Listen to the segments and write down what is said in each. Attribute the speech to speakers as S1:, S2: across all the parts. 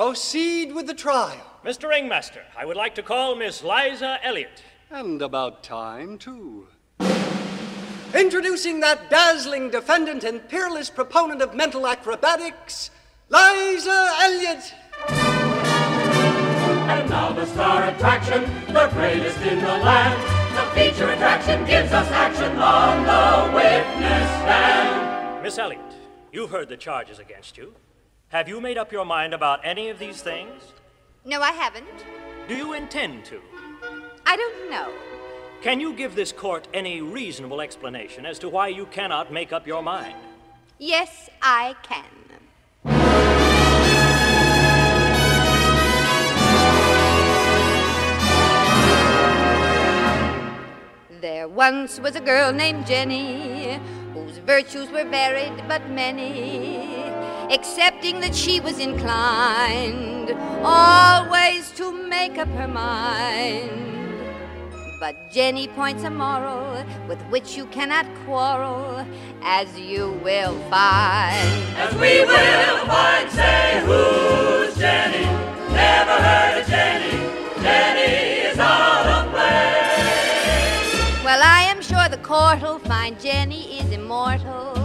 S1: Proceed with the trial.
S2: Mr. Ringmaster, I would like to call Miss Liza Elliott.
S1: And about time, too. Introducing that dazzling defendant and peerless proponent of mental acrobatics, Liza Elliott.
S3: And now the star attraction, the greatest in the land. The feature attraction gives us action on the witness stand.
S2: Miss Elliott, you've heard the charges against you. Have you made up your mind about any of these things?
S4: No, I haven't.
S2: Do you intend to?
S4: I don't know.
S2: Can you give this court any reasonable explanation as to why you cannot make up your mind?
S4: Yes, I can. There once was a girl named Jenny, whose virtues were varied but many, excepting that she was inclined always to make up her mind. But Jenny points a moral with which you cannot quarrel, as you will find.
S3: As we will find, say, who's Jenny? Never heard of Jenny. Jenny is out of place.
S4: Well, I am sure the court'll find Jenny is immortal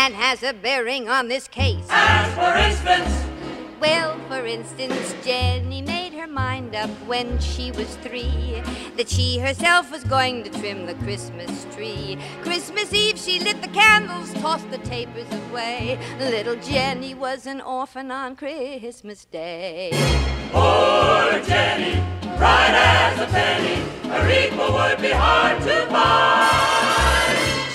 S4: and has a bearing on this case.
S3: As for instance,
S4: Well, for instance, Jenny made her mind up when she was three that she herself was going to trim the Christmas tree. Christmas Eve, she lit the candles, tossed the tapers away. Little Jenny was an orphan on Christmas Day.
S3: poor Jenny, bright as a penny, her equal would be hard to find.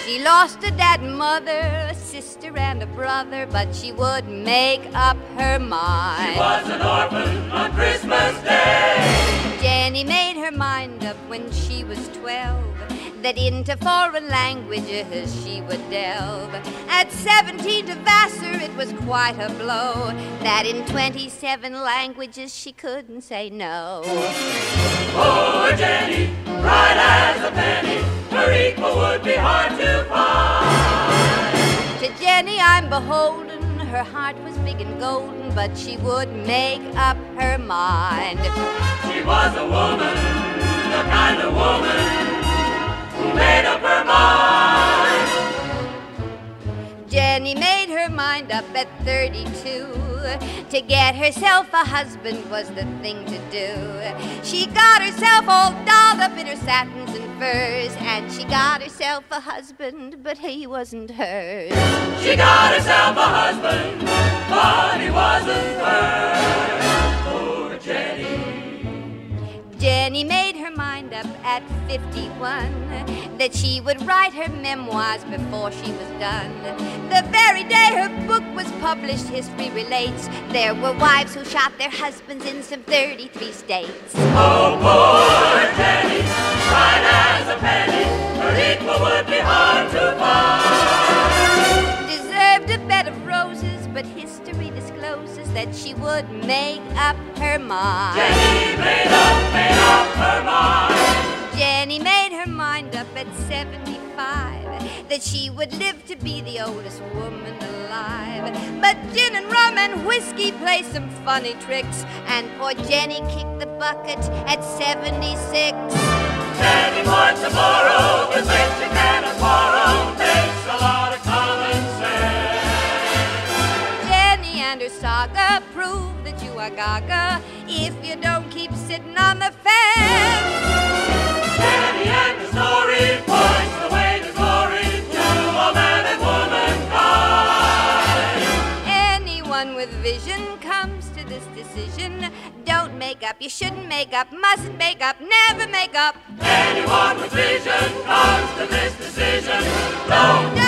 S4: She lost a dad and mother, a sister and a brother, but she would make up her mind.
S3: She Was an orphan on Christmas Day.
S4: Jenny made her mind up when she was twelve that into foreign languages she would delve. At seventeen to Vassar it was quite a blow that in twenty-seven languages she couldn't say no.
S3: Poor Jenny, bright
S4: I'm beholden. Her heart was big and golden, but she would make up her mind.
S3: She was a woman, the kind of woman who made up her mind.
S4: Jenny made her mind up at 32. To get herself a husband was the thing to do. She got herself all dolled up in her satins and furs, and she got herself a husband, but he wasn't hers.
S3: She got herself a
S4: mind up at 51 that she would write her memoirs before she was done. The very day her book was published, history relates there were wives who shot their husbands in some 33 states.
S3: Oh, poor Jenny, bright as a penny, her equal
S4: that she would make up her mind.
S3: Jenny made up, made up her mind.
S4: Jenny made her mind up at 75 that she would live to be the oldest woman alive. But gin and rum and whiskey play some funny tricks, and poor Jenny kicked the bucket at 76.
S3: Jenny wants tomorrow
S4: And saga prove that you are gaga if you don't keep sitting on the fence.
S3: Jenny and the story points the way to glory to all man and womankind.
S4: Anyone with vision comes to this decision. Don't make up, you shouldn't make up, mustn't make up, never make up.
S3: Anyone with vision comes to this decision. Don't